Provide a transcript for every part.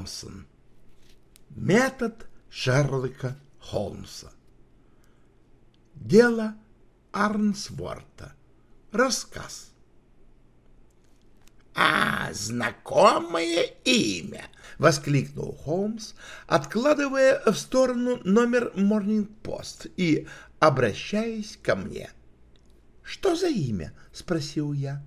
Томпсон. Метод Шерлока Холмса. Дело Арнсворта. Рассказ. «А, знакомое имя!» — воскликнул Холмс, откладывая в сторону номер Morning Post и обращаясь ко мне. «Что за имя?» — спросил я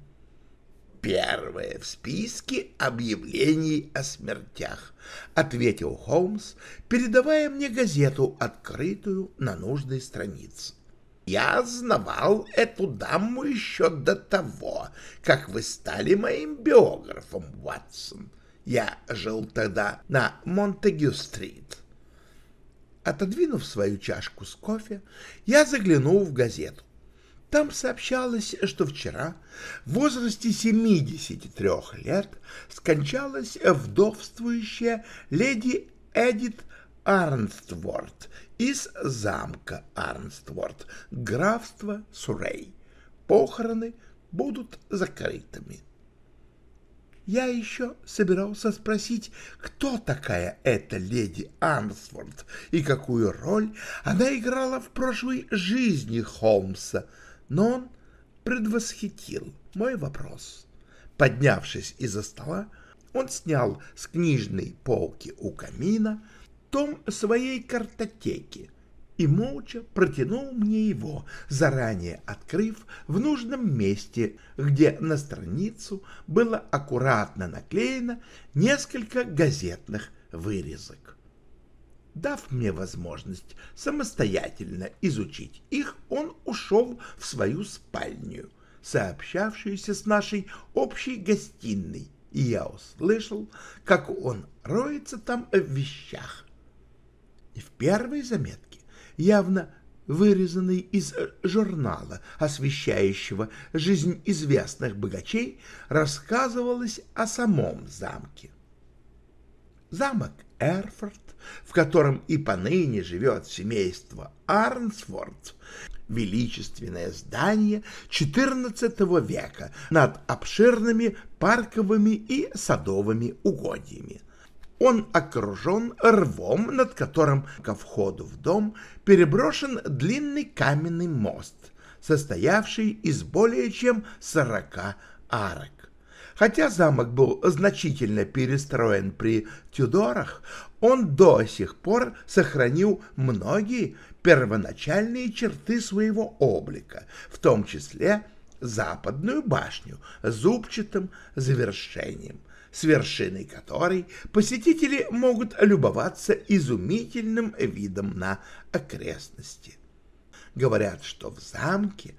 первое в списке объявлений о смертях, — ответил Холмс, передавая мне газету, открытую на нужной странице. Я знавал эту даму еще до того, как вы стали моим биографом, Ватсон. Я жил тогда на Монтегю-стрит. Отодвинув свою чашку с кофе, я заглянул в газету. Там сообщалось, что вчера в возрасте 73 лет скончалась вдовствующая леди Эдит Арнстворт из замка Арнстворт, графства Сурей. Похороны будут закрытыми. Я еще собирался спросить, кто такая эта леди Арнстворт и какую роль она играла в прошлой жизни Холмса — но он предвосхитил мой вопрос. Поднявшись из-за стола, он снял с книжной полки у камина том своей картотеки и молча протянул мне его, заранее открыв в нужном месте, где на страницу было аккуратно наклеено несколько газетных вырезок. Дав мне возможность самостоятельно изучить их, он ушел в свою спальню, сообщавшуюся с нашей общей гостиной, и я услышал, как он роется там в вещах. И в первой заметке, явно вырезанной из журнала, освещающего жизнь известных богачей, рассказывалось о самом замке. Замок Эрфорд в котором и поныне живет семейство Арнсворт, величественное здание XIV века над обширными парковыми и садовыми угодьями. Он окружен рвом, над которым ко входу в дом переброшен длинный каменный мост, состоявший из более чем сорока арок. Хотя замок был значительно перестроен при Тюдорах, он до сих пор сохранил многие первоначальные черты своего облика, в том числе западную башню с зубчатым завершением, с вершиной которой посетители могут любоваться изумительным видом на окрестности. Говорят, что в замке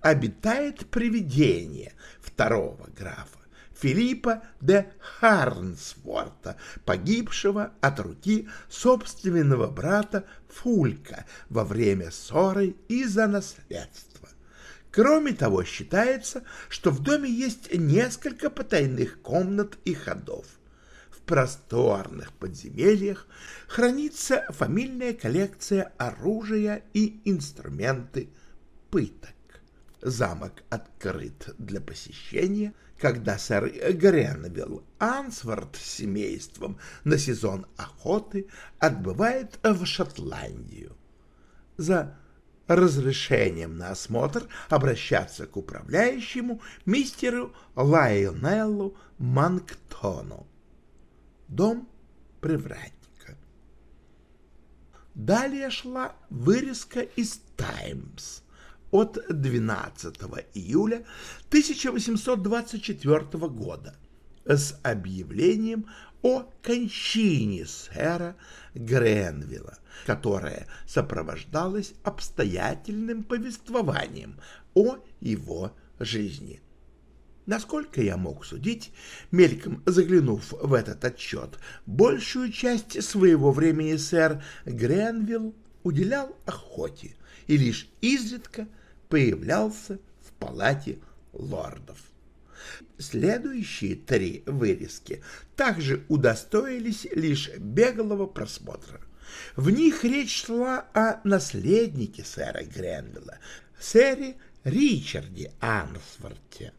обитает привидение второго графа, Филиппа де Харнсворта, погибшего от руки собственного брата Фулька во время ссоры из-за наследства. Кроме того, считается, что в доме есть несколько потайных комнат и ходов. В просторных подземельях хранится фамильная коллекция оружия и инструменты пыток. Замок открыт для посещения – когда сэр Гренвилл Ансворт с семейством на сезон охоты отбывает в Шотландию. За разрешением на осмотр обращаться к управляющему мистеру Лайонеллу Манктону. Дом привратника. Далее шла вырезка из «Таймс», от 12 июля 1824 года, с объявлением о кончине сэра Гренвилла, которое сопровождалось обстоятельным повествованием о его жизни. Насколько я мог судить, мельком заглянув в этот отчет, большую часть своего времени сэр Гренвилл уделял охоте и лишь изредка появлялся в палате лордов. Следующие три вырезки также удостоились лишь беглого просмотра. В них речь шла о наследнике сэра Гренвилла, сэре Ричарде Ансворте.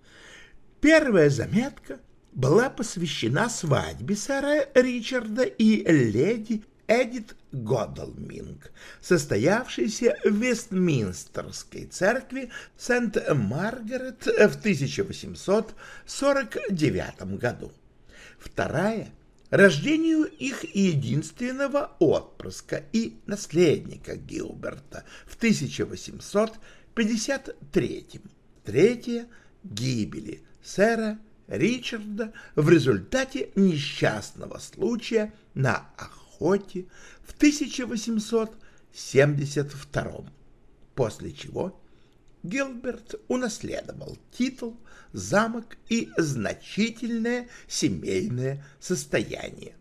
Первая заметка была посвящена свадьбе сэра Ричарда и леди Эдит Годалминг, состоявшейся в Вестминстерской церкви Сент-Маргарет в 1849 году. Вторая — рождению их единственного отпрыска и наследника Гилберта в 1853. Третья — гибели сэра Ричарда в результате несчастного случая на охоте охоте в 1872 после чего Гилберт унаследовал титул, замок и значительное семейное состояние.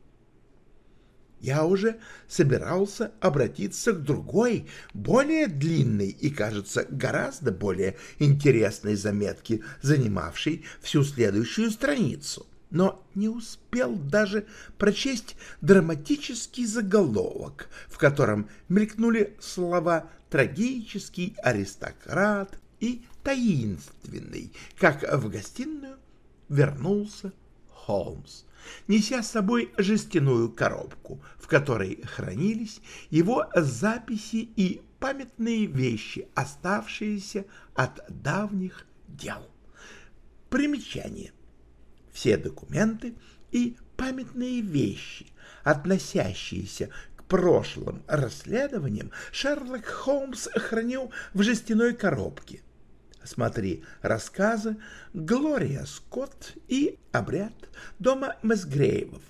Я уже собирался обратиться к другой, более длинной и, кажется, гораздо более интересной заметке, занимавшей всю следующую страницу — но не успел даже прочесть драматический заголовок, в котором мелькнули слова «трагический аристократ» и «таинственный», как в гостиную вернулся Холмс, неся с собой жестяную коробку, в которой хранились его записи и памятные вещи, оставшиеся от давних дел. Примечание все документы и памятные вещи, относящиеся к прошлым расследованиям, Шерлок Холмс хранил в жестяной коробке. Смотри рассказы «Глория Скотт» и «Обряд дома Месгрейвов».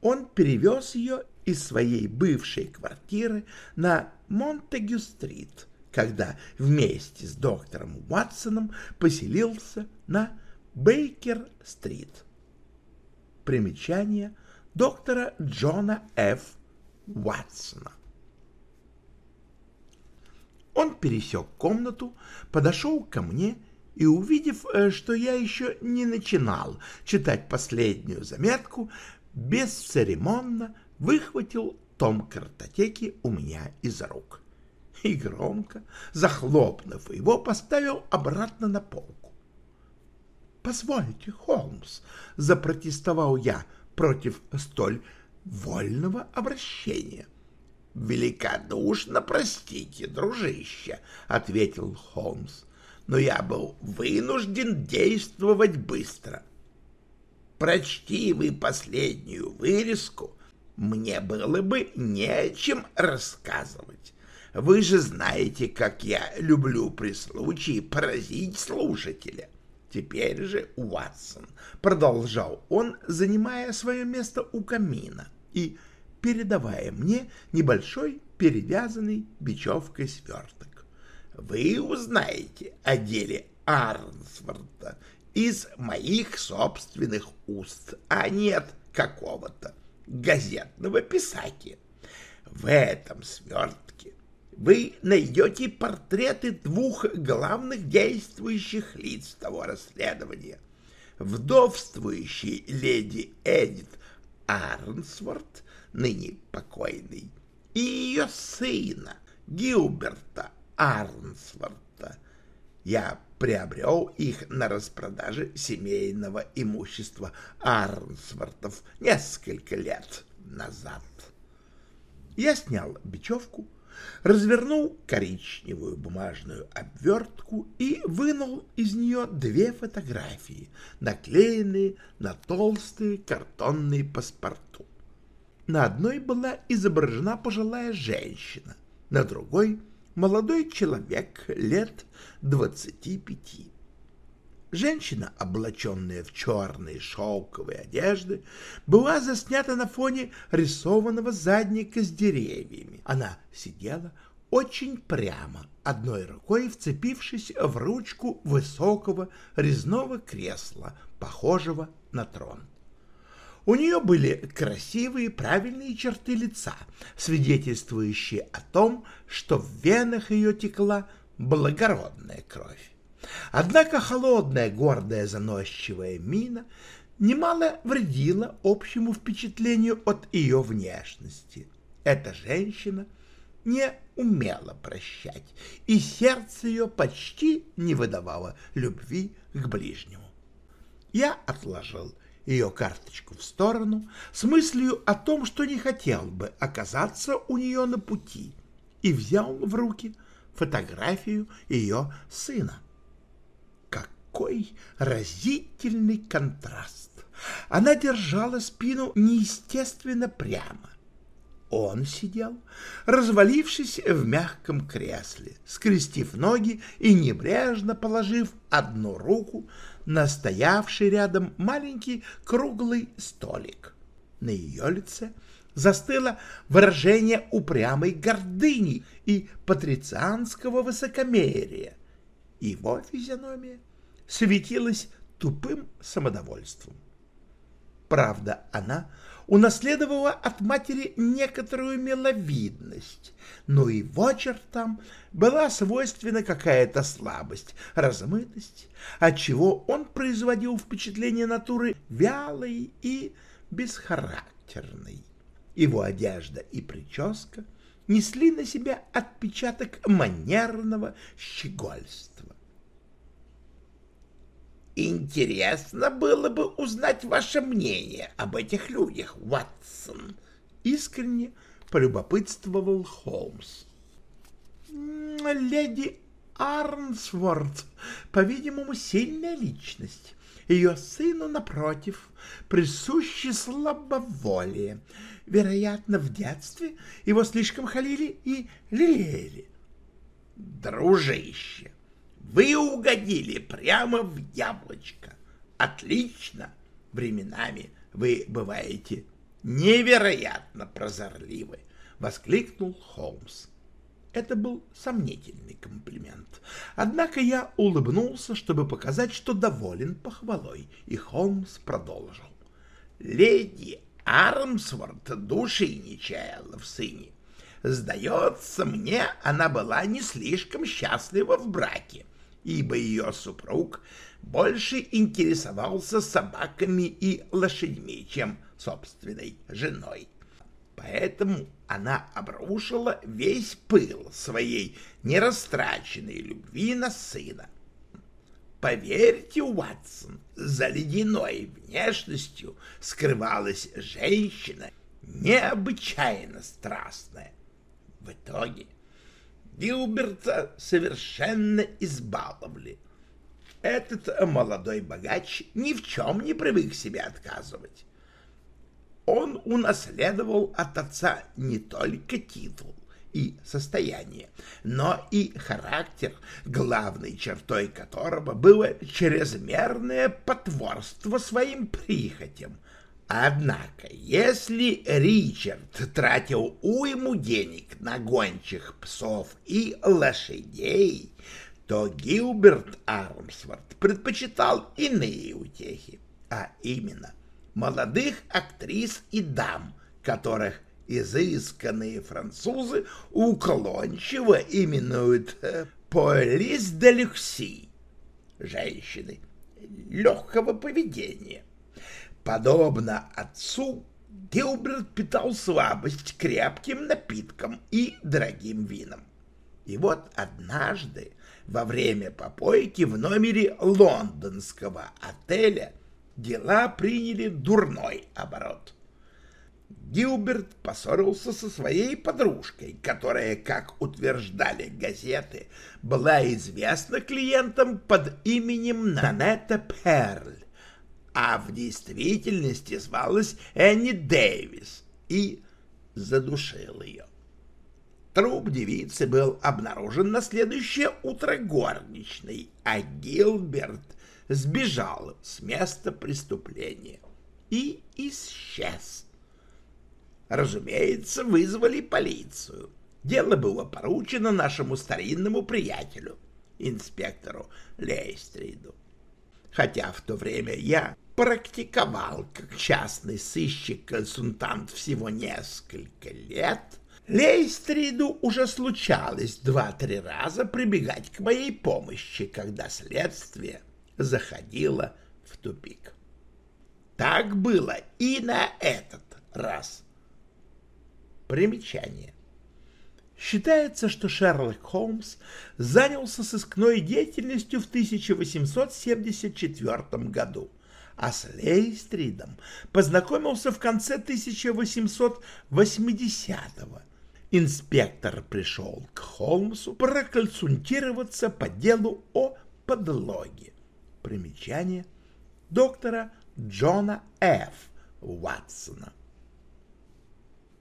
Он перевез ее из своей бывшей квартиры на Монтегю-стрит, когда вместе с доктором Уатсоном поселился на Бейкер-стрит. Примечание доктора Джона Ф. Уатсона. Он пересек комнату, подошел ко мне и, увидев, э, что я еще не начинал читать последнюю заметку, бесцеремонно выхватил том картотеки у меня из рук и громко, захлопнув его, поставил обратно на полку. «Позвольте, Холмс», — запротестовал я против столь вольного обращения. «Великодушно простите, дружище», — ответил Холмс, «но я был вынужден действовать быстро. Прочти вы последнюю вырезку, мне было бы не о чем рассказывать. Вы же знаете, как я люблю при случае поразить слушателя». Теперь же Уатсон, продолжал он, занимая свое место у камина и передавая мне небольшой перевязанный бечевкой сверток. Вы узнаете о деле Арнсворта из моих собственных уст, а нет какого-то газетного писаки. В этом свертке вы найдете портреты двух главных действующих лиц того расследования. Вдовствующей леди Эдит Арнсворт, ныне покойный, и ее сына Гилберта Арнсворта. Я приобрел их на распродаже семейного имущества Арнсвортов несколько лет назад. Я снял бечевку, развернул коричневую бумажную обвертку и вынул из нее две фотографии, наклеенные на толстые картонные паспорту. На одной была изображена пожилая женщина, на другой — молодой человек лет двадцати пяти. Женщина, облаченная в черные шелковые одежды, была заснята на фоне рисованного задника с деревьями. Она сидела очень прямо, одной рукой вцепившись в ручку высокого резного кресла, похожего на трон. У нее были красивые правильные черты лица, свидетельствующие о том, что в венах ее текла благородная кровь. Однако холодная, гордая, заносчивая мина немало вредила общему впечатлению от ее внешности. Эта женщина не умела прощать, и сердце ее почти не выдавало любви к ближнему. Я отложил ее карточку в сторону с мыслью о том, что не хотел бы оказаться у нее на пути, и взял в руки фотографию ее сына какой разительный контраст! Она держала спину неестественно прямо. Он сидел, развалившись в мягком кресле, скрестив ноги и небрежно положив одну руку на стоявший рядом маленький круглый столик. На ее лице застыло выражение упрямой гордыни и патрицианского высокомерия. Его физиономия светилась тупым самодовольством. Правда, она унаследовала от матери некоторую миловидность, но и в чертам была свойственна какая-то слабость, размытость, отчего он производил впечатление натуры вялой и бесхарактерной. Его одежда и прическа несли на себя отпечаток манерного щегольства. Интересно было бы узнать ваше мнение об этих людях, Ватсон. Искренне полюбопытствовал Холмс. Леди Арнсворт, по-видимому, сильная личность. Ее сыну, напротив, присуще слабоволие. Вероятно, в детстве его слишком халили и лелеяли. Дружище, вы угодили прямо в яблочко. Отлично. Временами вы бываете невероятно прозорливы, — воскликнул Холмс. Это был сомнительный комплимент. Однако я улыбнулся, чтобы показать, что доволен похвалой, и Холмс продолжил. Леди Армсворт души не чаяла в сыне. Сдается мне, она была не слишком счастлива в браке ибо ее супруг больше интересовался собаками и лошадьми, чем собственной женой. Поэтому она обрушила весь пыл своей нерастраченной любви на сына. Поверьте, Уатсон, за ледяной внешностью скрывалась женщина необычайно страстная. В итоге Гилберта совершенно избаловали. Этот молодой богач ни в чем не привык себе отказывать. Он унаследовал от отца не только титул и состояние, но и характер, главной чертой которого было чрезмерное потворство своим прихотям, Однако, если Ричард тратил уйму денег на гончих псов и лошадей, то Гилберт Армсворт предпочитал иные утехи, а именно молодых актрис и дам, которых изысканные французы уклончиво именуют э, «полис де люкси» — женщины легкого поведения. Подобно отцу, Гилберт питал слабость к крепким напиткам и дорогим винам. И вот однажды, во время попойки в номере лондонского отеля, дела приняли дурной оборот. Гилберт поссорился со своей подружкой, которая, как утверждали газеты, была известна клиентам под именем Нанетта Перль а в действительности звалась Энни Дэвис и задушил ее. Труп девицы был обнаружен на следующее утро горничной, а Гилберт сбежал с места преступления и исчез. Разумеется, вызвали полицию. Дело было поручено нашему старинному приятелю, инспектору Лейстриду. Хотя в то время я практиковал как частный сыщик-консультант всего несколько лет, Лейстриду уже случалось два-три раза прибегать к моей помощи, когда следствие заходило в тупик. Так было и на этот раз. Примечание. Считается, что Шерлок Холмс занялся сыскной деятельностью в 1874 году, а с Лейстридом познакомился в конце 1880 года. Инспектор пришел к Холмсу проконсультироваться по делу о подлоге. Примечание доктора Джона Ф. Ватсона.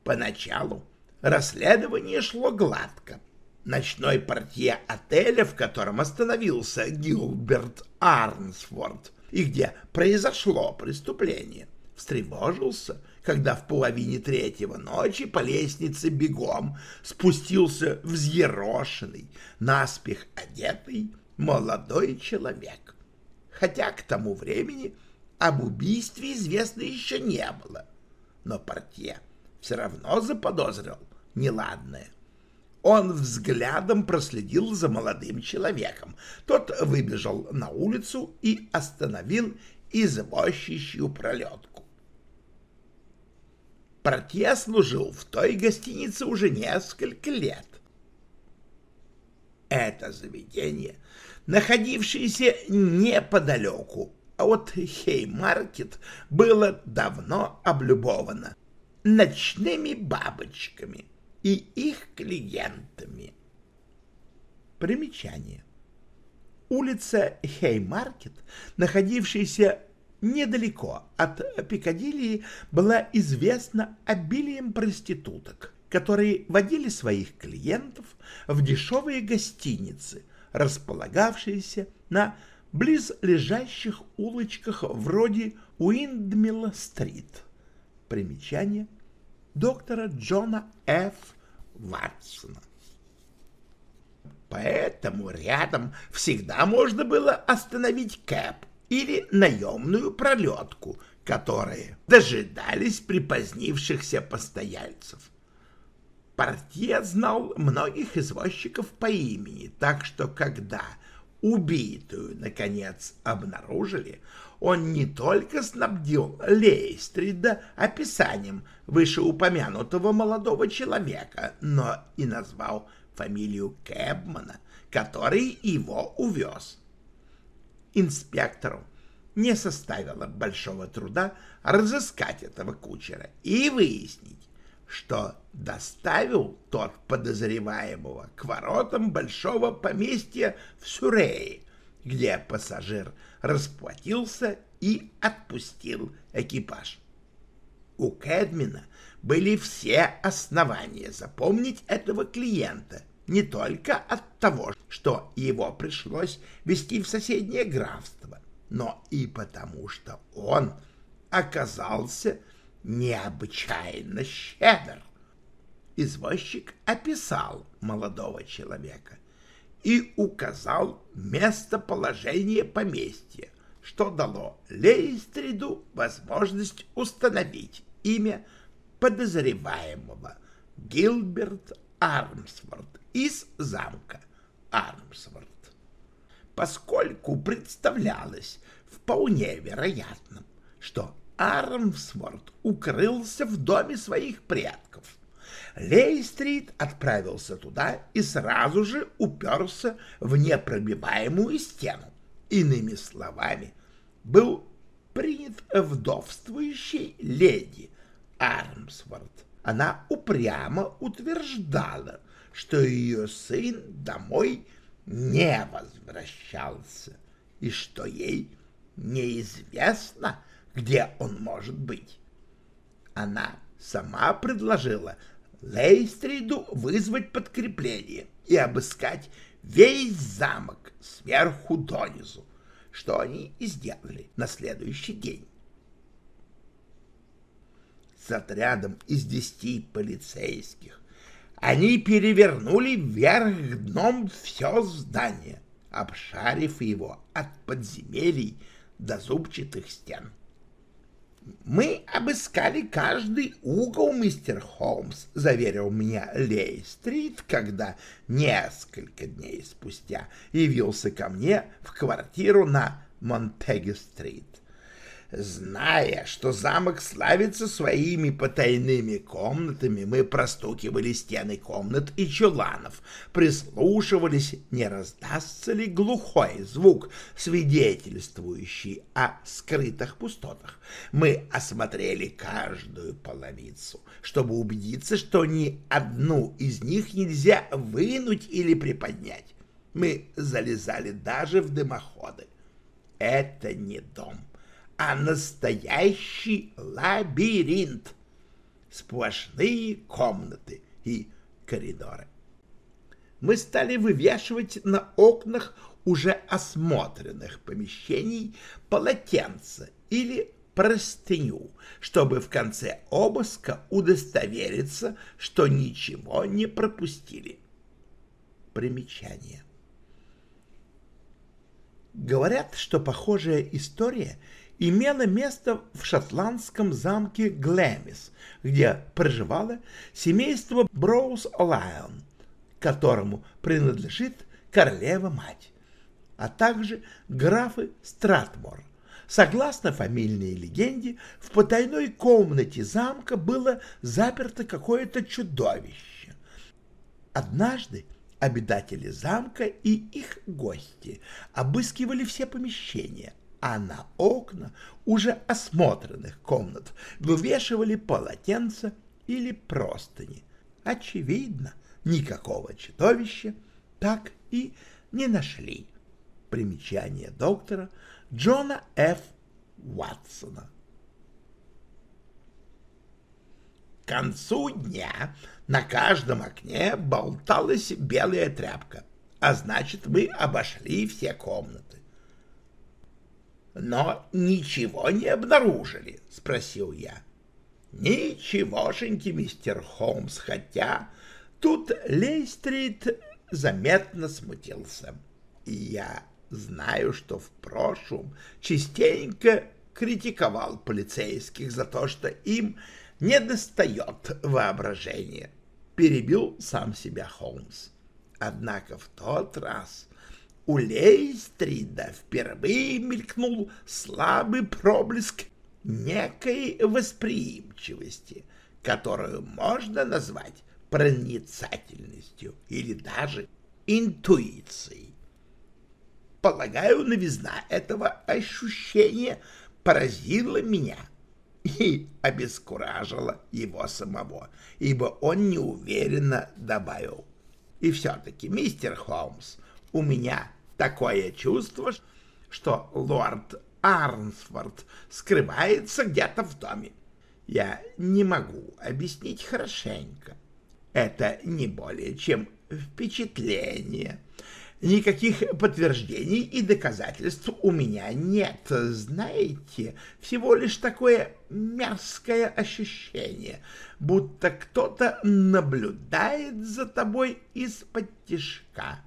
Поначалу расследование шло гладко. Ночной портье отеля, в котором остановился Гилберт Арнсфорд, и где произошло преступление, встревожился, когда в половине третьего ночи по лестнице бегом спустился взъерошенный, наспех одетый молодой человек. Хотя к тому времени об убийстве известно еще не было, но портье все равно заподозрил неладное. Он взглядом проследил за молодым человеком. Тот выбежал на улицу и остановил извозчищую пролетку. Портье служил в той гостинице уже несколько лет. Это заведение, находившееся неподалеку от Хеймаркет, было давно облюбовано ночными бабочками и их клиентами. Примечание. Улица Хеймаркет, находившаяся недалеко от Пикадилли, была известна обилием проституток, которые водили своих клиентов в дешевые гостиницы, располагавшиеся на близлежащих улочках вроде Уиндмилла-стрит. Примечание доктора Джона Ф. Ватсона. Поэтому рядом всегда можно было остановить кэп или наемную пролетку, которые дожидались припозднившихся постояльцев. Портье знал многих извозчиков по имени, так что когда убитую, наконец, обнаружили, он не только снабдил Лейстрида описанием вышеупомянутого молодого человека, но и назвал фамилию Кэбмана, который его увез. Инспектору не составило большого труда разыскать этого кучера и выяснить, что доставил тот подозреваемого к воротам большого поместья в Сюрее, где пассажир расплатился и отпустил экипаж. У Кэдмина были все основания запомнить этого клиента, не только от того, что его пришлось везти в соседнее графство, но и потому, что он оказался необычайно щедр. Извозчик описал молодого человека и указал местоположение поместья, что дало Лейстриду возможность установить имя подозреваемого Гилберт Армсворт из замка Армсворт. Поскольку представлялось вполне вероятным, что Армсворт укрылся в доме своих предков, Лейстрит отправился туда и сразу же уперся в непробиваемую стену. Иными словами, был принят вдовствующей леди Армсворт. Она упрямо утверждала, что ее сын домой не возвращался и что ей неизвестно, где он может быть. Она сама предложила Лейстриду вызвать подкрепление и обыскать весь замок сверху донизу, что они и сделали на следующий день. С отрядом из десяти полицейских они перевернули вверх дном все здание, обшарив его от подземелий до зубчатых стен. «Мы обыскали каждый угол, мистер Холмс», — заверил меня Лей-стрит, когда несколько дней спустя явился ко мне в квартиру на Монтеге-стрит зная, что замок славится своими потайными комнатами, мы простукивали стены комнат и чуланов, прислушивались, не раздастся ли глухой звук, свидетельствующий о скрытых пустотах. Мы осмотрели каждую половицу, чтобы убедиться, что ни одну из них нельзя вынуть или приподнять. Мы залезали даже в дымоходы. Это не дом а настоящий лабиринт. Сплошные комнаты и коридоры. Мы стали вывешивать на окнах уже осмотренных помещений полотенца или простыню, чтобы в конце обыска удостовериться, что ничего не пропустили. Примечание. Говорят, что похожая история имела место в шотландском замке Глэмис, где проживало семейство Броуз-Лайон, которому принадлежит королева-мать, а также графы Стратмор. Согласно фамильной легенде, в потайной комнате замка было заперто какое-то чудовище. Однажды обитатели замка и их гости обыскивали все помещения, а на окна уже осмотренных комнат вывешивали полотенца или простыни. Очевидно, никакого чудовища так и не нашли. Примечание доктора Джона Ф. Уатсона. К концу дня на каждом окне болталась белая тряпка, а значит, мы обошли все комнаты но ничего не обнаружили? — спросил я. — Ничегошеньки, мистер Холмс, хотя тут Лейстрит заметно смутился. Я знаю, что в прошлом частенько критиковал полицейских за то, что им не достает воображения. Перебил сам себя Холмс. Однако в тот раз у Лейстрида впервые мелькнул слабый проблеск некой восприимчивости, которую можно назвать проницательностью или даже интуицией. Полагаю, новизна этого ощущения поразила меня и обескуражила его самого, ибо он неуверенно добавил. И все-таки, мистер Холмс, у меня такое чувство, что лорд Арнсфорд скрывается где-то в доме. Я не могу объяснить хорошенько. Это не более чем впечатление. Никаких подтверждений и доказательств у меня нет, знаете, всего лишь такое мерзкое ощущение, будто кто-то наблюдает за тобой из-под тишка.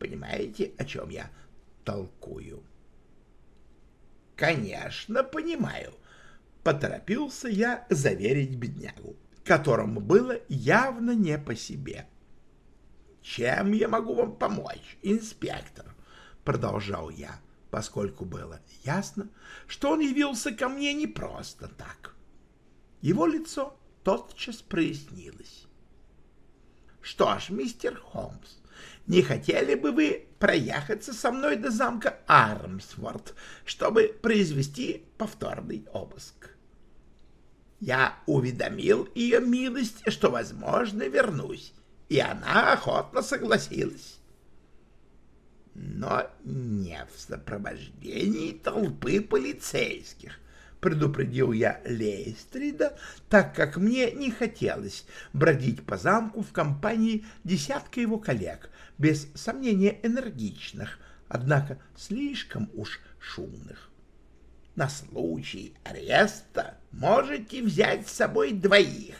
Понимаете, о чем я толкую? Конечно, понимаю. Поторопился я заверить беднягу, которому было явно не по себе. Чем я могу вам помочь, инспектор? Продолжал я, поскольку было ясно, что он явился ко мне не просто так. Его лицо тотчас прояснилось. Что ж, мистер Холмс, не хотели бы вы проехаться со мной до замка Армсворт, чтобы произвести повторный обыск? Я уведомил ее милость, что, возможно, вернусь, и она охотно согласилась. Но не в сопровождении толпы полицейских, предупредил я Лейстрида, так как мне не хотелось бродить по замку в компании десятка его коллег, без сомнения энергичных, однако слишком уж шумных. На случай ареста можете взять с собой двоих,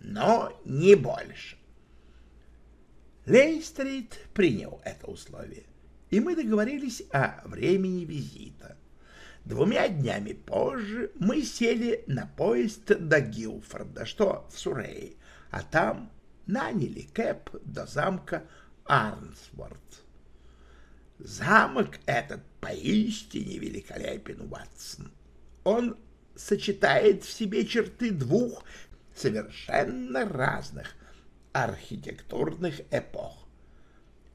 но не больше. Лейстрит принял это условие, и мы договорились о времени визита. Двумя днями позже мы сели на поезд до Гилфорда, что в Сурее, а там наняли кэп до замка Арнсворт. Замок этот поистине великолепен, Ватсон. Он сочетает в себе черты двух совершенно разных архитектурных эпох.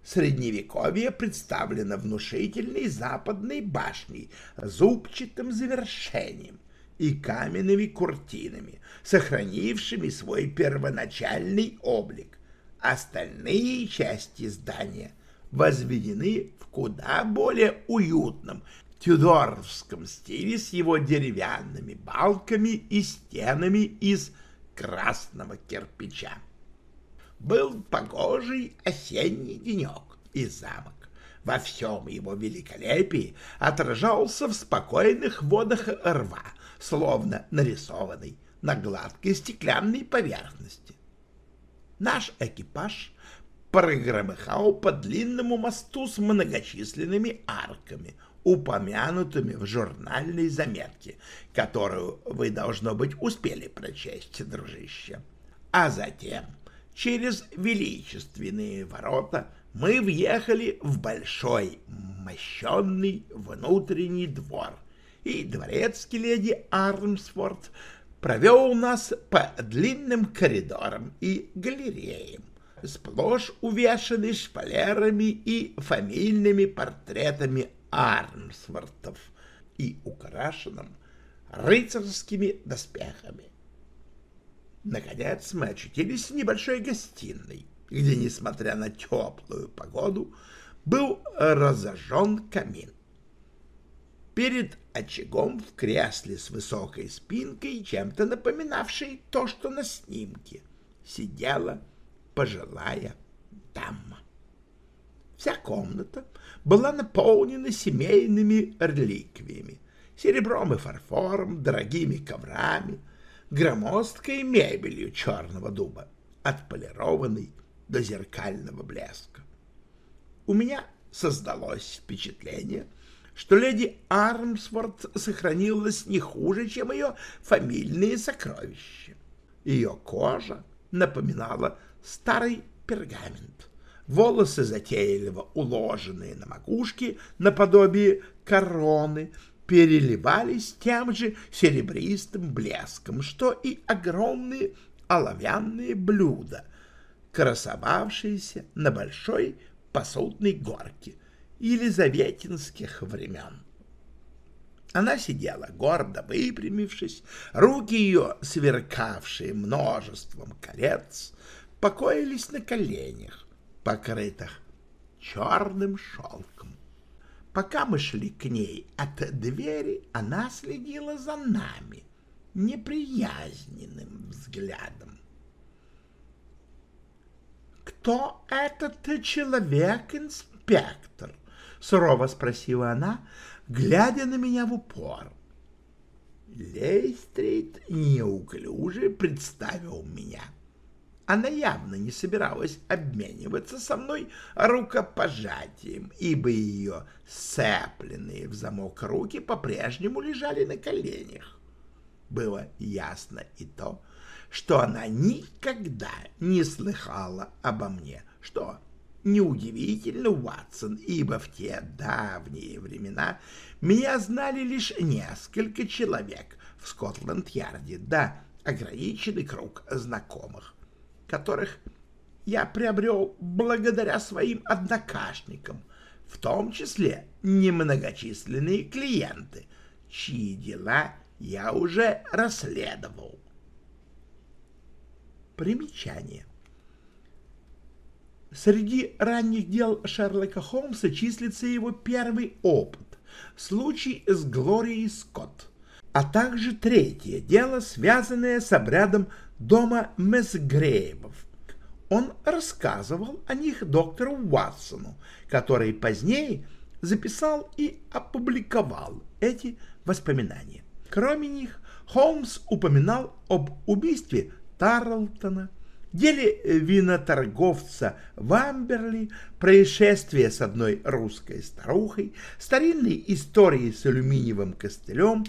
Средневековье представлено внушительной западной башней, зубчатым завершением и каменными куртинами, сохранившими свой первоначальный облик. Остальные части здания возведены в куда более уютном тюдоровском стиле с его деревянными балками и стенами из красного кирпича. Был погожий осенний денек, и замок во всем его великолепии отражался в спокойных водах рва, словно нарисованный на гладкой стеклянной поверхности. Наш экипаж прогромыхал по длинному мосту с многочисленными арками, упомянутыми в журнальной заметке, которую вы, должно быть, успели прочесть, дружище. А затем через величественные ворота мы въехали в большой мощенный внутренний двор, и дворецкий леди Армсфорд провел нас по длинным коридорам и галереям, сплошь увешанный шпалерами и фамильными портретами Армсвортов и украшенным рыцарскими доспехами. Наконец мы очутились в небольшой гостиной, где, несмотря на теплую погоду, был разожжен камин. Перед очагом в кресле с высокой спинкой, чем-то напоминавшей то, что на снимке, сидела пожилая дама. Вся комната была наполнена семейными реликвиями, серебром и фарфором, дорогими коврами, громоздкой мебелью черного дуба, отполированной до зеркального блеска. У меня создалось впечатление, что леди Армсворт сохранилась не хуже, чем ее фамильные сокровища. Ее кожа напоминала старый пергамент, волосы затейливо уложенные на макушке наподобие короны — переливались тем же серебристым блеском, что и огромные оловянные блюда, красовавшиеся на большой посудной горке елизаветинских времен. Она сидела гордо выпрямившись, руки ее, сверкавшие множеством колец, покоились на коленях, покрытых черным шелком. Пока мы шли к ней от двери, она следила за нами неприязненным взглядом. «Кто этот человек, инспектор?» — сурово спросила она, глядя на меня в упор. Лейстрит неуклюже представил меня — она явно не собиралась обмениваться со мной рукопожатием, ибо ее сцепленные в замок руки по-прежнему лежали на коленях. Было ясно и то, что она никогда не слыхала обо мне, что неудивительно, Уатсон, ибо в те давние времена меня знали лишь несколько человек в Скотланд-Ярде, да ограниченный круг знакомых которых я приобрел благодаря своим однокашникам, в том числе немногочисленные клиенты, чьи дела я уже расследовал. Примечание. Среди ранних дел Шерлока Холмса числится его первый опыт — случай с Глорией Скотт, а также третье дело, связанное с обрядом дома Месгрейвов. Он рассказывал о них доктору Уатсону, который позднее записал и опубликовал эти воспоминания. Кроме них, Холмс упоминал об убийстве Тарлтона, деле виноторговца Вамберли, происшествие с одной русской старухой, старинной истории с алюминиевым костылем,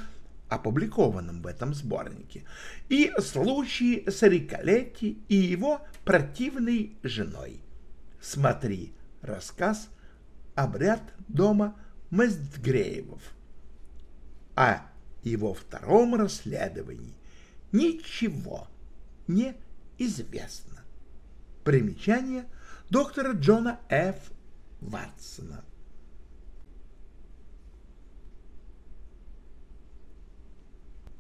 опубликованным в этом сборнике, и случаи с Риколетти и его противной женой. Смотри рассказ «Обряд дома Местгреевов». О его втором расследовании ничего не известно. Примечание доктора Джона Ф. Ватсона.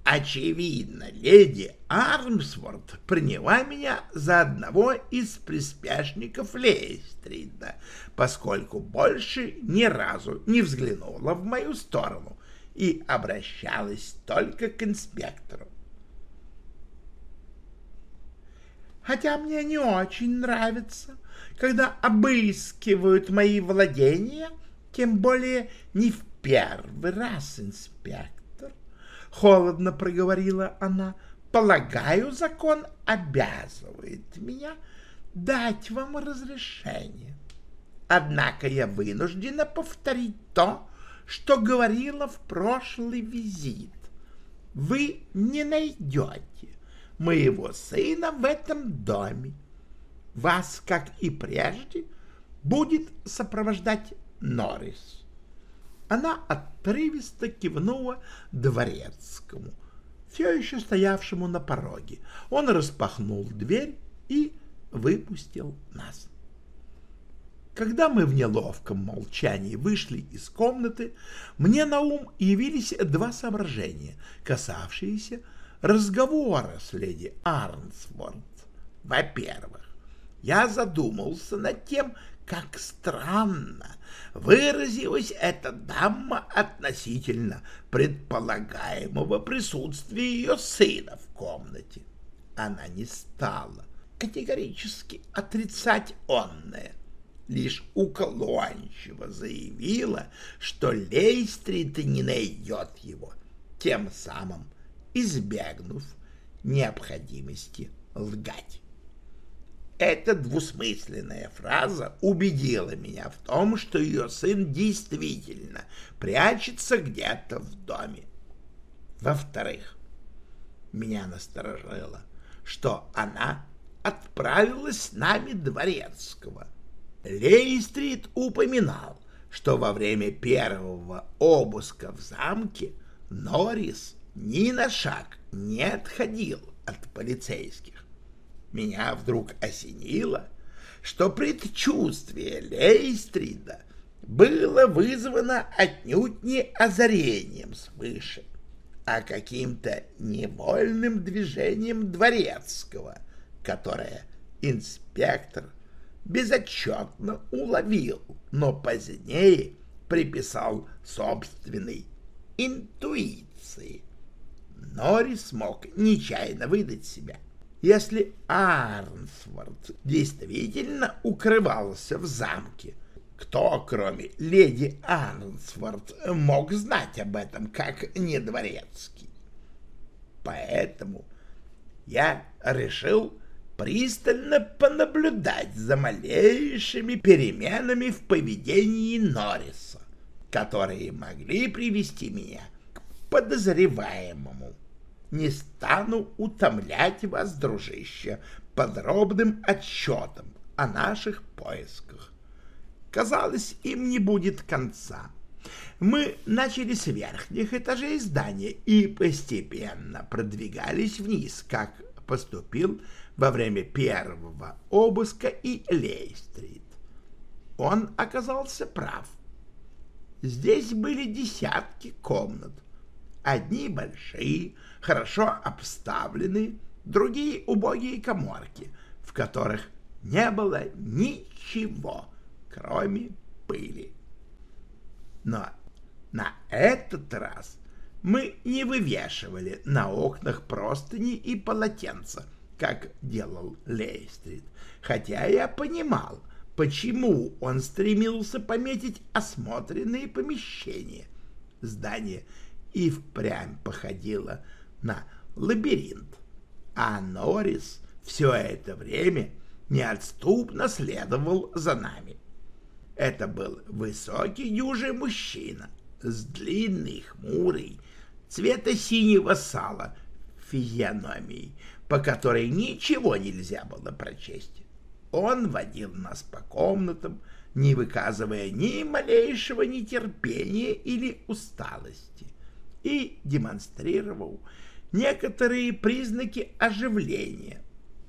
Очевидно, леди Армсворт приняла меня за одного из приспешников Лейстрида, поскольку больше ни разу не взглянула в мою сторону и обращалась только к инспектору. Хотя мне не очень нравится, когда обыскивают мои владения, тем более не в первый раз, инспектор холодно проговорила она, полагаю, закон обязывает меня дать вам разрешение. Однако я вынуждена повторить то, что говорила в прошлый визит. Вы не найдете моего сына в этом доме. Вас, как и прежде, будет сопровождать Норрис. Она отрывисто кивнула дворецкому, все еще стоявшему на пороге. Он распахнул дверь и выпустил нас. Когда мы в неловком молчании вышли из комнаты, мне на ум явились два соображения, касавшиеся разговора с леди Арнсворт. Во-первых, я задумался над тем, как странно выразилась эта дама относительно предполагаемого присутствия ее сына в комнате. Она не стала категорически отрицать онное, лишь уклончиво заявила, что Лейстрит не найдет его, тем самым избегнув необходимости лгать. Эта двусмысленная фраза убедила меня в том, что ее сын действительно прячется где-то в доме. Во-вторых, меня насторожило, что она отправилась с нами дворецкого. Лейстрит упоминал, что во время первого обыска в замке Норрис ни на шаг не отходил от полицейских меня вдруг осенило, что предчувствие Лейстрида было вызвано отнюдь не озарением свыше, а каким-то невольным движением дворецкого, которое инспектор безотчетно уловил, но позднее приписал собственной интуиции. Норрис мог нечаянно выдать себя. Если Арнсворт действительно укрывался в замке, кто, кроме леди Арнсворт, мог знать об этом, как не дворецкий? Поэтому я решил пристально понаблюдать за малейшими переменами в поведении Норриса, которые могли привести меня к подозреваемому не стану утомлять вас, дружище, подробным отчетом о наших поисках. Казалось, им не будет конца. Мы начали с верхних этажей здания и постепенно продвигались вниз, как поступил во время первого обыска и Лейстрит. Он оказался прав. Здесь были десятки комнат, одни большие, хорошо обставлены, другие убогие коморки, в которых не было ничего, кроме пыли. Но на этот раз мы не вывешивали на окнах простыни и полотенца, как делал Лейстрит, хотя я понимал, почему он стремился пометить осмотренные помещения. Здание и впрямь походило на лабиринт, а Норрис все это время неотступно следовал за нами. Это был высокий южий мужчина с длинной, хмурой, цвета синего сала физиономией, по которой ничего нельзя было прочесть. Он водил нас по комнатам, не выказывая ни малейшего нетерпения или усталости, и демонстрировал некоторые признаки оживления,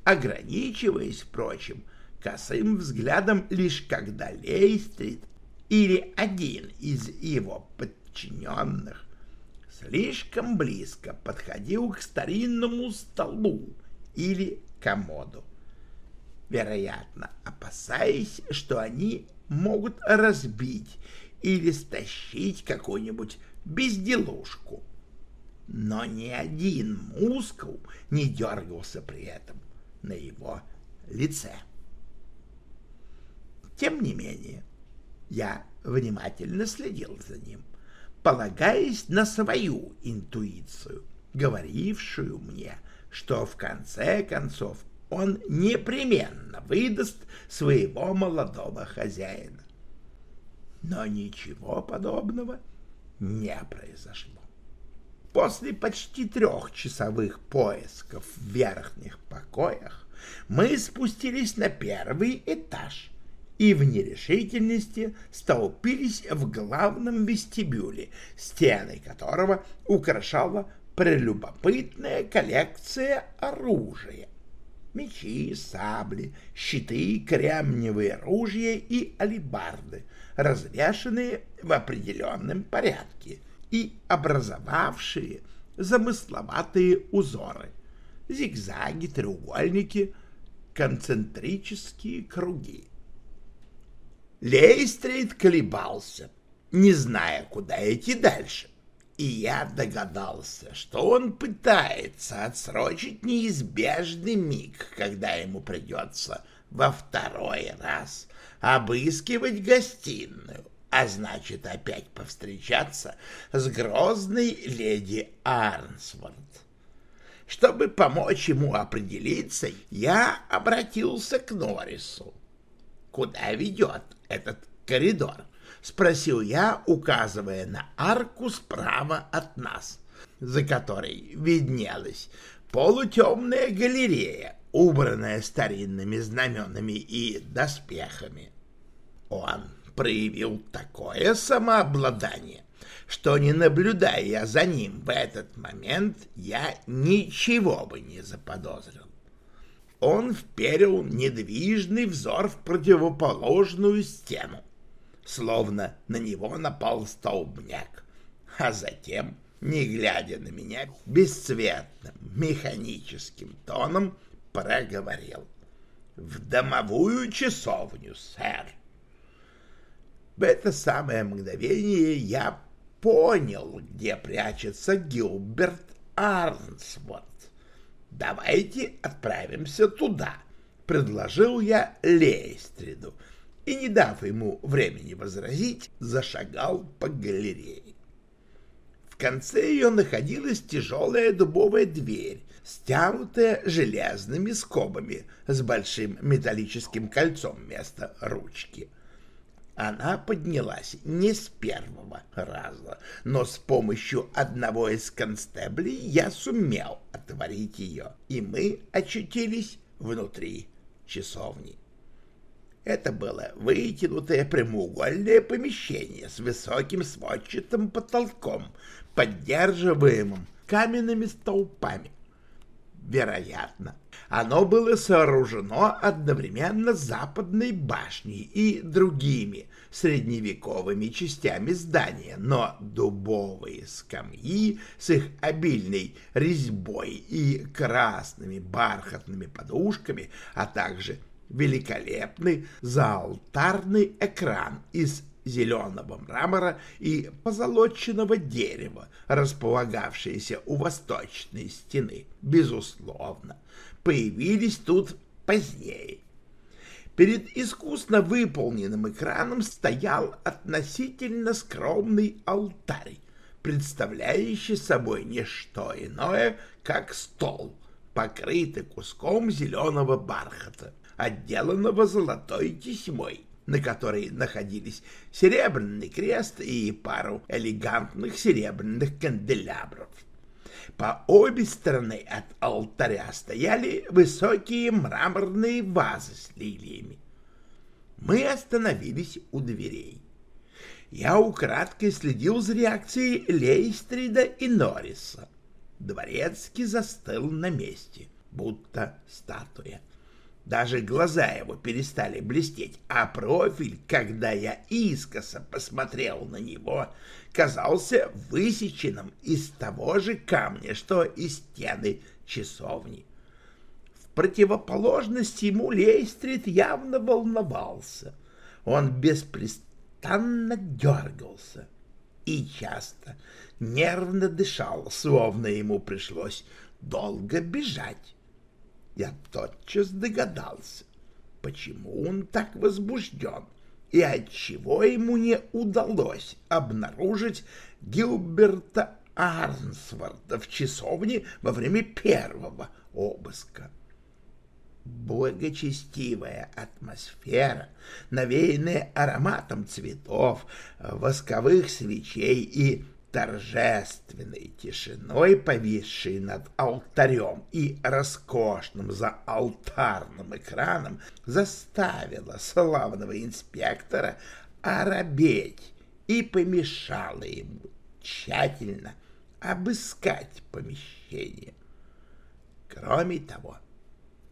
ограничиваясь, впрочем, косым взглядом лишь когда Лейстрит или один из его подчиненных слишком близко подходил к старинному столу или комоду, вероятно, опасаясь, что они могут разбить или стащить какую-нибудь безделушку. Но ни один мускул не дергался при этом на его лице. Тем не менее, я внимательно следил за ним, полагаясь на свою интуицию, говорившую мне, что в конце концов он непременно выдаст своего молодого хозяина. Но ничего подобного не произошло. После почти трехчасовых поисков в верхних покоях мы спустились на первый этаж и в нерешительности столпились в главном вестибюле, стены которого украшала прелюбопытная коллекция оружия. Мечи, сабли, щиты, кремниевые ружья и алибарды, развешанные в определенном порядке и образовавшие замысловатые узоры, зигзаги, треугольники, концентрические круги. Лейстрейд колебался, не зная, куда идти дальше, и я догадался, что он пытается отсрочить неизбежный миг, когда ему придется во второй раз обыскивать гостиную, а значит опять повстречаться с грозной леди Арнсворт. Чтобы помочь ему определиться, я обратился к Норрису. «Куда ведет этот коридор?» — спросил я, указывая на арку справа от нас, за которой виднелась полутемная галерея, убранная старинными знаменами и доспехами. Он проявил такое самообладание, что, не наблюдая за ним в этот момент, я ничего бы не заподозрил. Он вперил недвижный взор в противоположную стену, словно на него напал столбняк, а затем, не глядя на меня, бесцветным механическим тоном проговорил. «В домовую часовню, сэр!» В это самое мгновение я понял, где прячется Гилберт Арнсворт. «Давайте отправимся туда», — предложил я Лейстриду, и, не дав ему времени возразить, зашагал по галерее. В конце ее находилась тяжелая дубовая дверь, стянутая железными скобами с большим металлическим кольцом вместо ручки. Она поднялась не с первого раза, но с помощью одного из констеблей я сумел отворить ее, и мы очутились внутри часовни. Это было вытянутое прямоугольное помещение с высоким сводчатым потолком, поддерживаемым каменными столпами. Вероятно, оно было сооружено одновременно с западной башней и другими средневековыми частями здания, но дубовые скамьи с их обильной резьбой и красными бархатными подушками, а также великолепный заалтарный экран из зеленого мрамора и позолоченного дерева, располагавшиеся у восточной стены, безусловно, появились тут позднее. Перед искусно выполненным экраном стоял относительно скромный алтарь, представляющий собой не что иное, как стол, покрытый куском зеленого бархата, отделанного золотой тесьмой, на которой находились серебряный крест и пару элегантных серебряных канделябров. По обе стороны от алтаря стояли высокие мраморные вазы с лилиями. Мы остановились у дверей. Я украдкой следил за реакцией Лейстрида и Норриса. Дворецкий застыл на месте, будто статуя. Даже глаза его перестали блестеть, а профиль, когда я искоса посмотрел на него, казался высеченным из того же камня, что и стены часовни. В противоположность ему Лейстрит явно волновался. Он беспрестанно дергался и часто нервно дышал, словно ему пришлось долго бежать. Я тотчас догадался, почему он так возбужден и отчего ему не удалось обнаружить Гилберта Арнсворта в часовне во время первого обыска. Благочестивая атмосфера, навеянная ароматом цветов, восковых свечей и торжественной тишиной, повисшей над алтарем и роскошным за алтарным экраном, заставила славного инспектора оробеть и помешала ему тщательно обыскать помещение. Кроме того,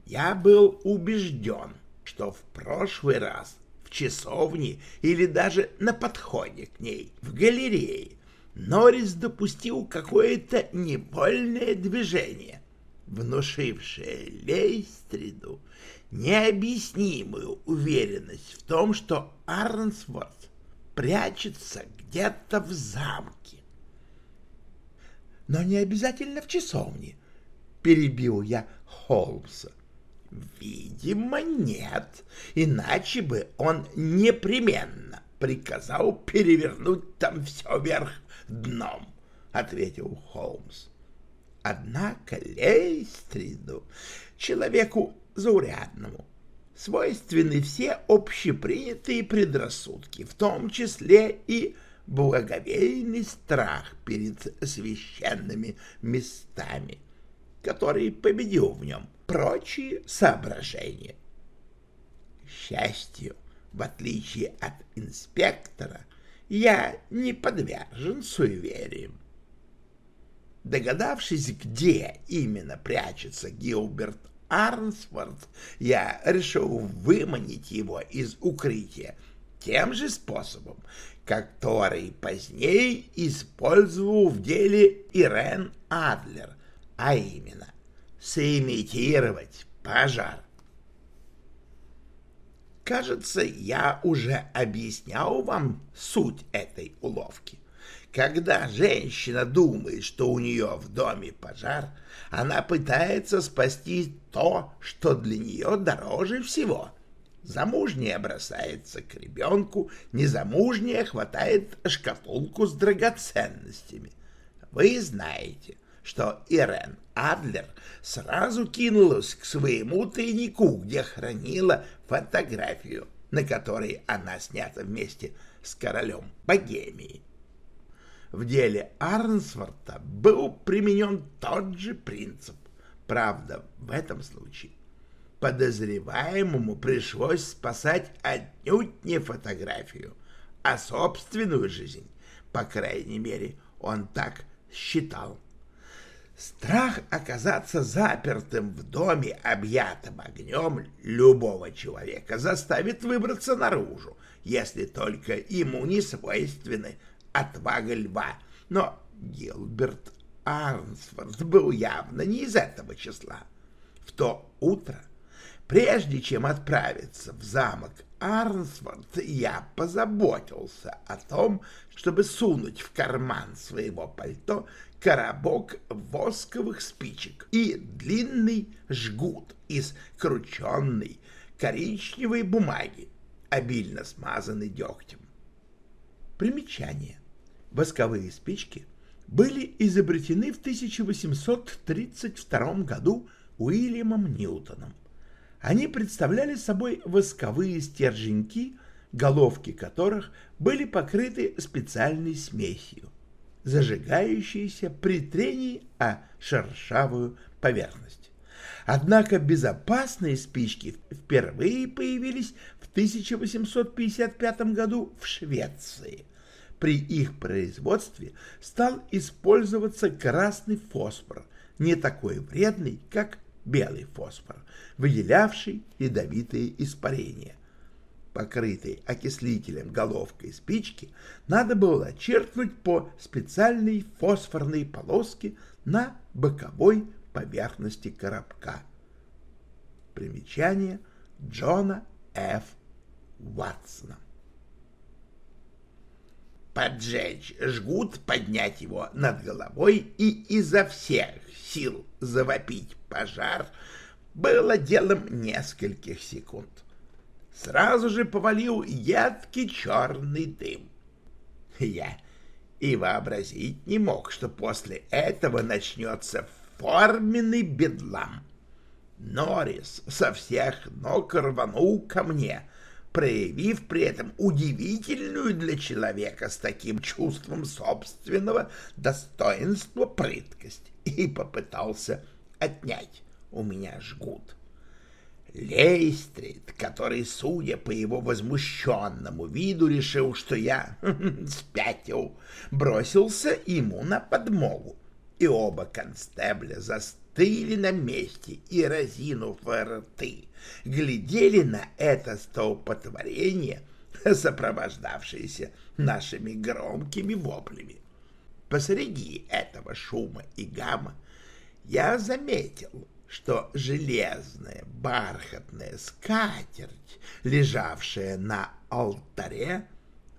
я был убежден, что в прошлый раз в часовне или даже на подходе к ней, в галерее, Норрис допустил какое-то невольное движение, внушившее Лейстриду необъяснимую уверенность в том, что Арнсворт прячется где-то в замке. Но не обязательно в часовне, перебил я Холмса. Видимо, нет, иначе бы он непременно приказал перевернуть там все вверх дном, — ответил Холмс. Однако Лейстриду, человеку заурядному, свойственны все общепринятые предрассудки, в том числе и благоговейный страх перед священными местами, который победил в нем прочие соображения. К счастью, в отличие от инспектора, я не подвержен суевериям. Догадавшись, где именно прячется Гилберт Арнсворт, я решил выманить его из укрытия тем же способом, который позднее использовал в деле Ирен Адлер, а именно сымитировать пожар. Кажется, я уже объяснял вам суть этой уловки. Когда женщина думает, что у нее в доме пожар, она пытается спасти то, что для нее дороже всего. Замужняя бросается к ребенку, незамужняя хватает шкатулку с драгоценностями. Вы знаете, что Ирен Адлер сразу кинулась к своему тайнику, где хранила фотографию, на которой она снята вместе с королем Богемии. В деле Арнсворта был применен тот же принцип. Правда, в этом случае подозреваемому пришлось спасать отнюдь не фотографию, а собственную жизнь. По крайней мере, он так считал. Страх оказаться запертым в доме, объятым огнем, любого человека заставит выбраться наружу, если только ему не свойственны отвага льва. Но Гилберт Арнсфорд был явно не из этого числа. В то утро, прежде чем отправиться в замок Арнсфорд, я позаботился о том, чтобы сунуть в карман своего пальто коробок восковых спичек и длинный жгут из крученной коричневой бумаги, обильно смазанной дегтем. Примечание. Восковые спички были изобретены в 1832 году Уильямом Ньютоном. Они представляли собой восковые стерженьки, головки которых были покрыты специальной смесью, зажигающейся при трении о шершавую поверхность. Однако безопасные спички впервые появились в 1855 году в Швеции. При их производстве стал использоваться красный фосфор, не такой вредный, как белый фосфор, выделявший ядовитые испарения. Покрытой окислителем головкой спички надо было черкнуть по специальной фосфорной полоске на боковой поверхности коробка. Примечание Джона Ф. Ватсона. Поджечь жгут, поднять его над головой и изо всех сил завопить пожар было делом нескольких секунд. Сразу же повалил едкий черный дым. Я и вообразить не мог, что после этого начнется форменный бедлам. Норрис со всех ног рванул ко мне, проявив при этом удивительную для человека с таким чувством собственного достоинства прыткость и попытался отнять у меня жгут. Лейстрид, который, судя по его возмущенному виду, решил, что я спятил, бросился ему на подмогу и оба констебля застыли на месте и, разинув рты, глядели на это столпотворение, сопровождавшееся нашими громкими воплями. Посреди этого шума и гамма я заметил, что железная бархатная скатерть, лежавшая на алтаре,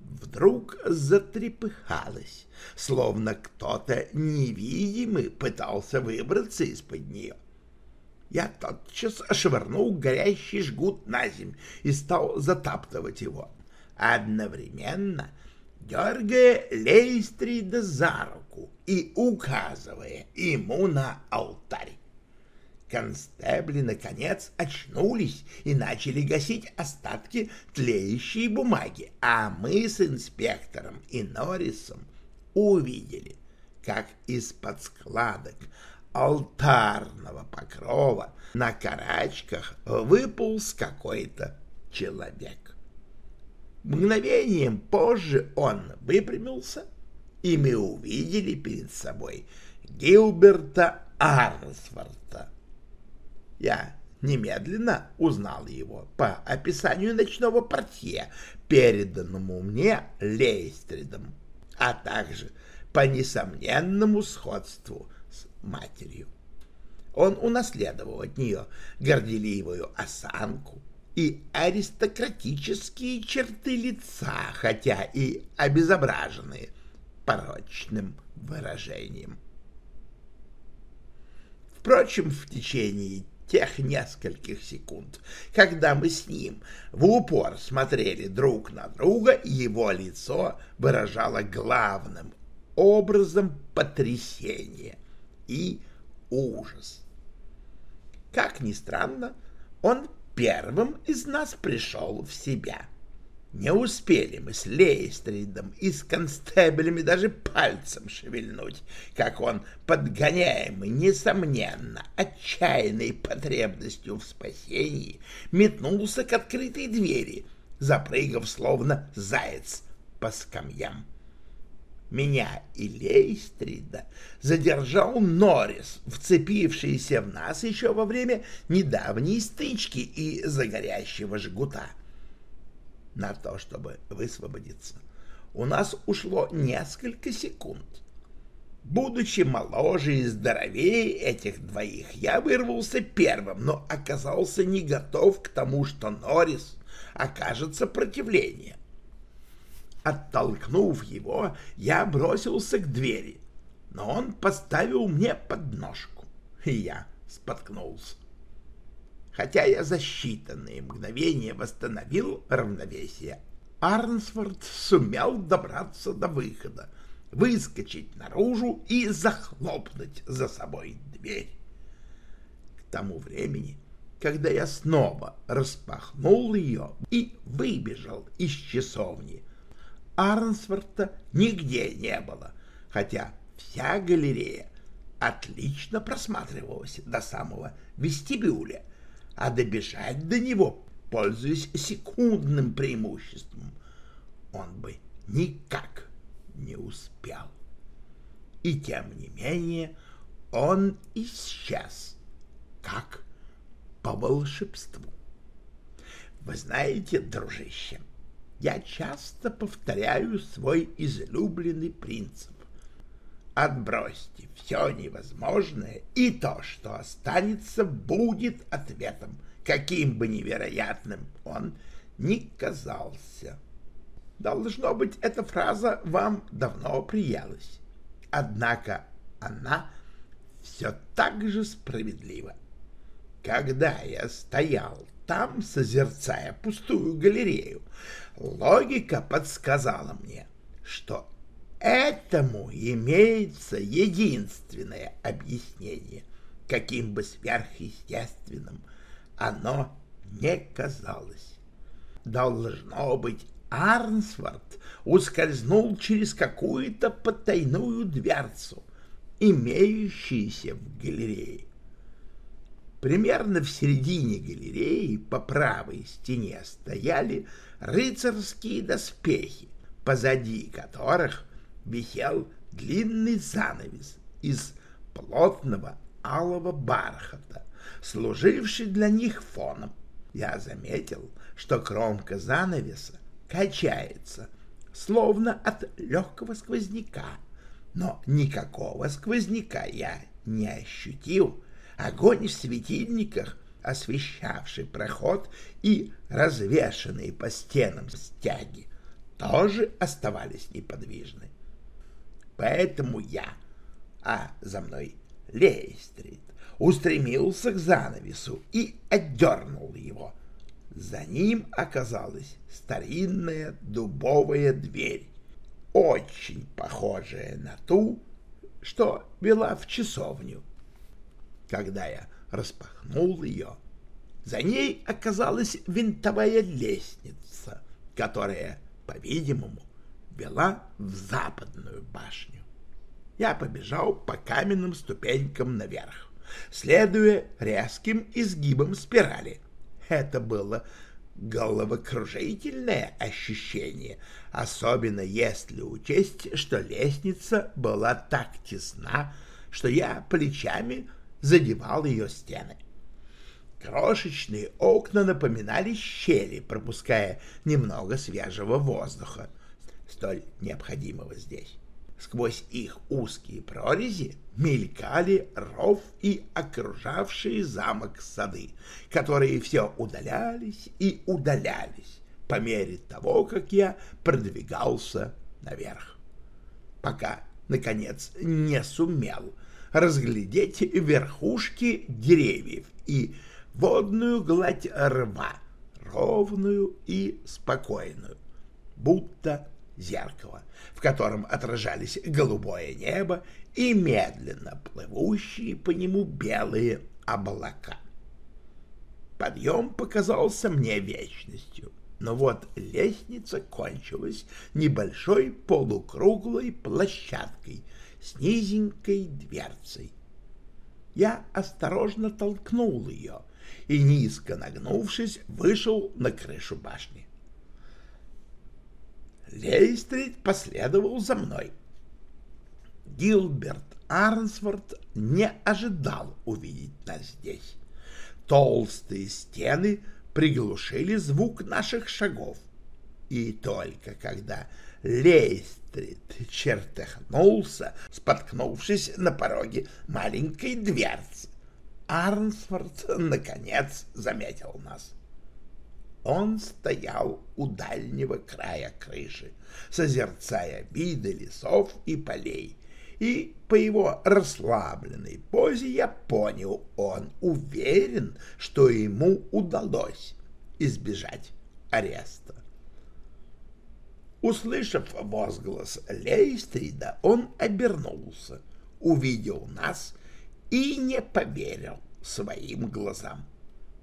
вдруг затрепыхалась, словно кто-то невидимый пытался выбраться из-под нее. Я тотчас швырнул горящий жгут на земь и стал затаптывать его, одновременно дергая Лейстрида за руку и указывая ему на алтарь. Констебли, наконец, очнулись и начали гасить остатки тлеющей бумаги, а мы с инспектором и Норрисом увидели, как из-под складок алтарного покрова на карачках выполз какой-то человек. Мгновением позже он выпрямился, и мы увидели перед собой Гилберта Арнсворта, я немедленно узнал его по описанию ночного портье, переданному мне Лейстридом, а также по несомненному сходству с матерью. Он унаследовал от нее горделивую осанку и аристократические черты лица, хотя и обезображенные порочным выражением. Впрочем, в течение тех нескольких секунд, когда мы с ним в упор смотрели друг на друга, его лицо выражало главным образом потрясение и ужас. Как ни странно, он первым из нас пришел в себя. Не успели мы с Лейстридом и с констебелями даже пальцем шевельнуть, как он, подгоняемый, несомненно, отчаянной потребностью в спасении, метнулся к открытой двери, запрыгав словно заяц по скамьям. Меня и Лейстрида задержал Норрис, вцепившийся в нас еще во время недавней стычки и загорящего жгута на то, чтобы высвободиться, у нас ушло несколько секунд. Будучи моложе и здоровее этих двоих, я вырвался первым, но оказался не готов к тому, что Норрис окажет сопротивление. Оттолкнув его, я бросился к двери, но он поставил мне подножку, и я споткнулся. Хотя я за считанные мгновения восстановил равновесие, Арнсфорд сумел добраться до выхода, выскочить наружу и захлопнуть за собой дверь. К тому времени, когда я снова распахнул ее и выбежал из часовни, Арнсворта нигде не было, хотя вся галерея отлично просматривалась до самого вестибюля, а добежать до него, пользуясь секундным преимуществом, он бы никак не успел. И тем не менее он исчез, как по волшебству. Вы знаете, дружище, я часто повторяю свой излюбленный принцип. Отбросьте все невозможное, и то, что останется, будет ответом, каким бы невероятным он ни казался. Должно быть, эта фраза вам давно приелась. Однако она все так же справедлива. Когда я стоял там, созерцая пустую галерею, логика подсказала мне, что этому имеется единственное объяснение, каким бы сверхъестественным оно не казалось. Должно быть, Арнсворт ускользнул через какую-то потайную дверцу, имеющуюся в галерее. Примерно в середине галереи по правой стене стояли рыцарские доспехи, позади которых висел длинный занавес из плотного алого бархата, служивший для них фоном. Я заметил, что кромка занавеса качается, словно от легкого сквозняка, но никакого сквозняка я не ощутил. Огонь в светильниках, освещавший проход, и развешанные по стенам стяги тоже оставались неподвижны. Поэтому я, а за мной Лейстрит, устремился к занавесу и отдернул его. За ним оказалась старинная дубовая дверь, очень похожая на ту, что вела в часовню. Когда я распахнул ее, за ней оказалась винтовая лестница, которая, по-видимому, вела в западную башню. Я побежал по каменным ступенькам наверх, следуя резким изгибам спирали. Это было головокружительное ощущение, особенно если учесть, что лестница была так тесна, что я плечами задевал ее стены. Крошечные окна напоминали щели, пропуская немного свежего воздуха, столь необходимого здесь. Сквозь их узкие прорези мелькали ров и окружавшие замок сады, которые все удалялись и удалялись по мере того, как я продвигался наверх, пока, наконец, не сумел разглядеть верхушки деревьев и водную гладь рва, ровную и спокойную, будто зеркало, в котором отражались голубое небо и медленно плывущие по нему белые облака. Подъем показался мне вечностью, но вот лестница кончилась небольшой полукруглой площадкой с низенькой дверцей. Я осторожно толкнул ее и, низко нагнувшись, вышел на крышу башни. Лейстрид последовал за мной. Гилберт Арнсворт не ожидал увидеть нас здесь. Толстые стены приглушили звук наших шагов. И только когда Лейстрид чертыхнулся, споткнувшись на пороге маленькой дверцы, Арнсворт наконец заметил нас. Он стоял у дальнего края крыши, созерцая виды лесов и полей, и по его расслабленной позе я понял, он уверен, что ему удалось избежать ареста. Услышав возглас Лейстрида, он обернулся, увидел нас и не поверил своим глазам.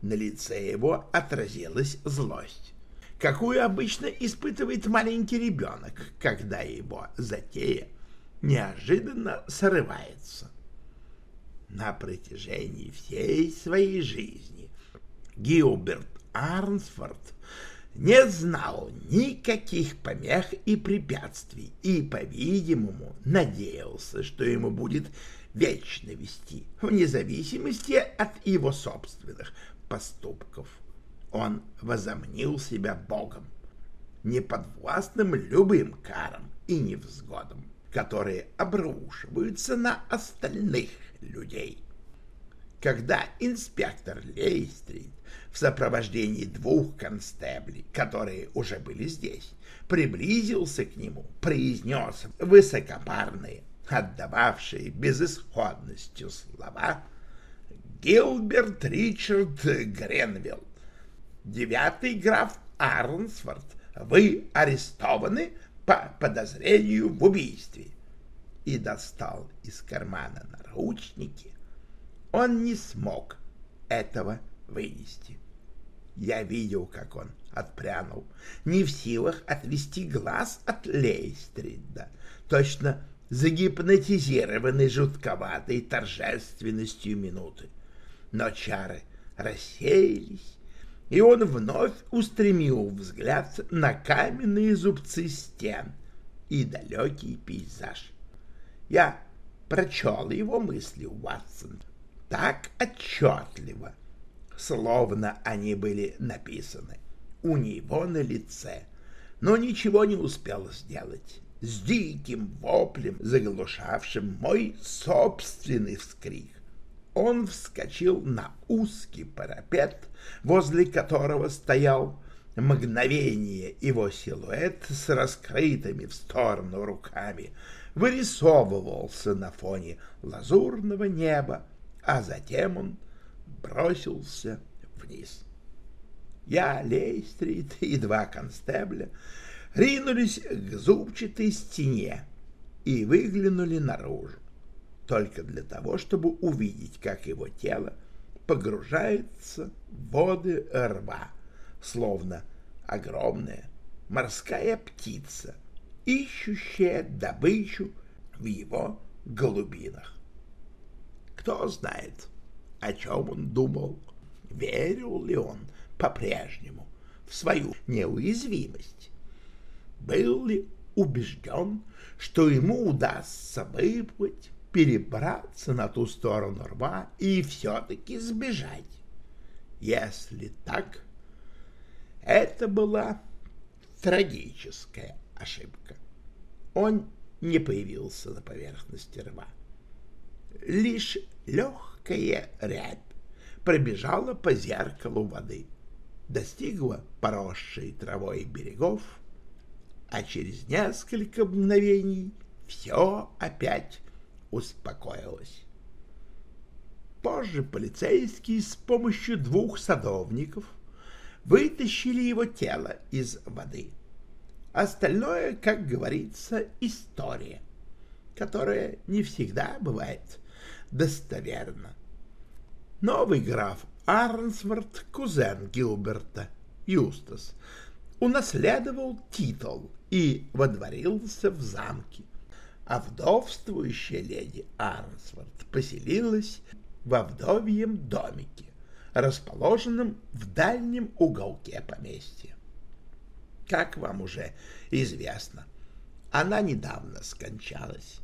На лице его отразилась злость, какую обычно испытывает маленький ребенок, когда его затея неожиданно срывается. На протяжении всей своей жизни Гилберт Арнсфорд не знал никаких помех и препятствий и, по-видимому, надеялся, что ему будет вечно вести, вне зависимости от его собственных поступков. Он возомнил себя Богом, неподвластным любым карам и невзгодам, которые обрушиваются на остальных людей. Когда инспектор Лейстрит в сопровождении двух констеблей, которые уже были здесь, приблизился к нему, произнес высокопарные, отдававшие безысходностью слова «Гилберт Ричард Гренвилл, девятый граф Арнсфорд, вы арестованы по подозрению в убийстве» и достал из кармана наручники, он не смог этого вынести. Я видел, как он отпрянул, не в силах отвести глаз от Лейстрида, точно загипнотизированный жутковатой торжественностью минуты. Но чары рассеялись, и он вновь устремил взгляд на каменные зубцы стен и далекий пейзаж. Я прочел его мысли, Уатсон, так отчетливо, словно они были написаны у него на лице, но ничего не успел сделать. С диким воплем, заглушавшим мой собственный вскрик, он вскочил на узкий парапет, возле которого стоял мгновение его силуэт с раскрытыми в сторону руками вырисовывался на фоне лазурного неба, а затем он бросился вниз. Я, Лейстрит и два констебля ринулись к зубчатой стене и выглянули наружу, только для того, чтобы увидеть, как его тело погружается в воды рва, словно огромная морская птица, ищущая добычу в его глубинах. Кто знает, о чем он думал, верил ли он по-прежнему в свою неуязвимость, был ли убежден, что ему удастся выплыть, перебраться на ту сторону рва и все-таки сбежать. Если так, это была трагическая ошибка. Он не появился на поверхности рва. Лишь легкая рябь пробежала по зеркалу воды, достигла поросшей травой берегов, а через несколько мгновений все опять успокоилось. Позже полицейские с помощью двух садовников вытащили его тело из воды. Остальное, как говорится, история, которая не всегда бывает достоверна. Новый граф Арнсворт, кузен Гилберта, Юстас, унаследовал титул и водворился в замке, а вдовствующая леди Арнсворт поселилась во вдовьем домике, расположенном в дальнем уголке поместья. Как вам уже известно, она недавно скончалась.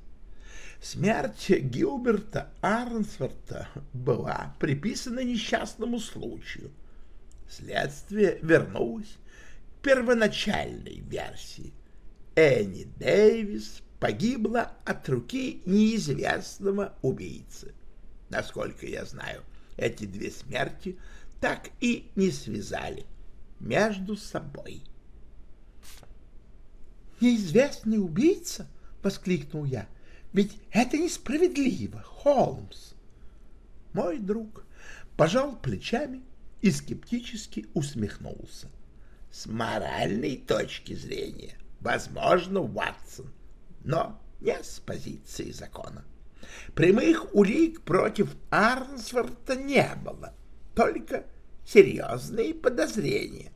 Смерть Гилберта Арнсворта была приписана несчастному случаю. Следствие вернулось к первоначальной версии. Энни Дэвис погибла от руки неизвестного убийцы. Насколько я знаю, эти две смерти так и не связали между собой. «Неизвестный убийца?» — воскликнул я. Ведь это несправедливо, Холмс. Мой друг пожал плечами и скептически усмехнулся. С моральной точки зрения, возможно, Ватсон, но не с позиции закона. Прямых улик против Арнсворта не было, только серьезные подозрения.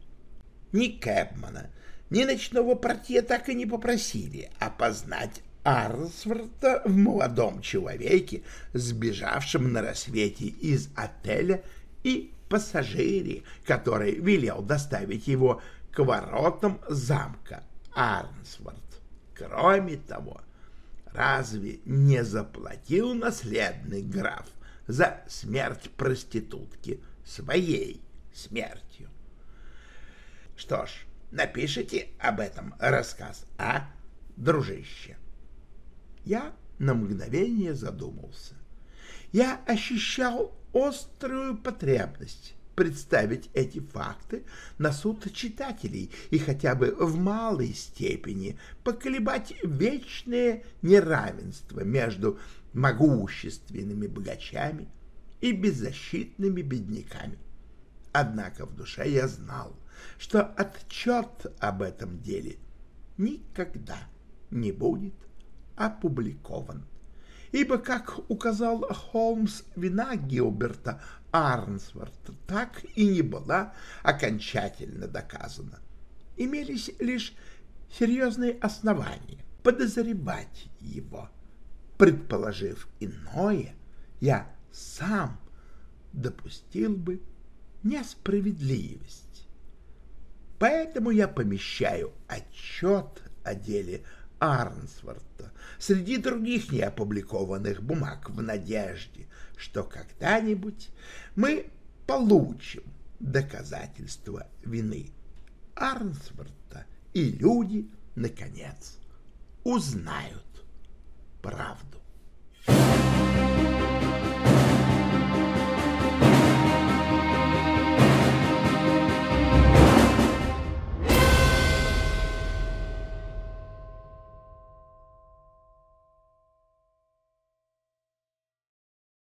Ни Кэпмана, ни ночного портье так и не попросили опознать Арнсворта в молодом человеке, сбежавшем на рассвете из отеля, и пассажире, который велел доставить его к воротам замка Арнсворт. Кроме того, разве не заплатил наследный граф за смерть проститутки своей смертью? Что ж, напишите об этом рассказ, а, дружище? Я на мгновение задумался. Я ощущал острую потребность представить эти факты на суд читателей и хотя бы в малой степени поколебать вечное неравенство между могущественными богачами и беззащитными бедняками. Однако в душе я знал, что отчет об этом деле никогда не будет опубликован. Ибо, как указал Холмс, вина Гилберта Арнсворта так и не была окончательно доказана. Имелись лишь серьезные основания подозревать его. Предположив иное, я сам допустил бы несправедливость. Поэтому я помещаю отчет о деле Арнсворта среди других неопубликованных бумаг в надежде, что когда-нибудь мы получим доказательства вины Арнсворта, и люди, наконец, узнают правду. Thank you.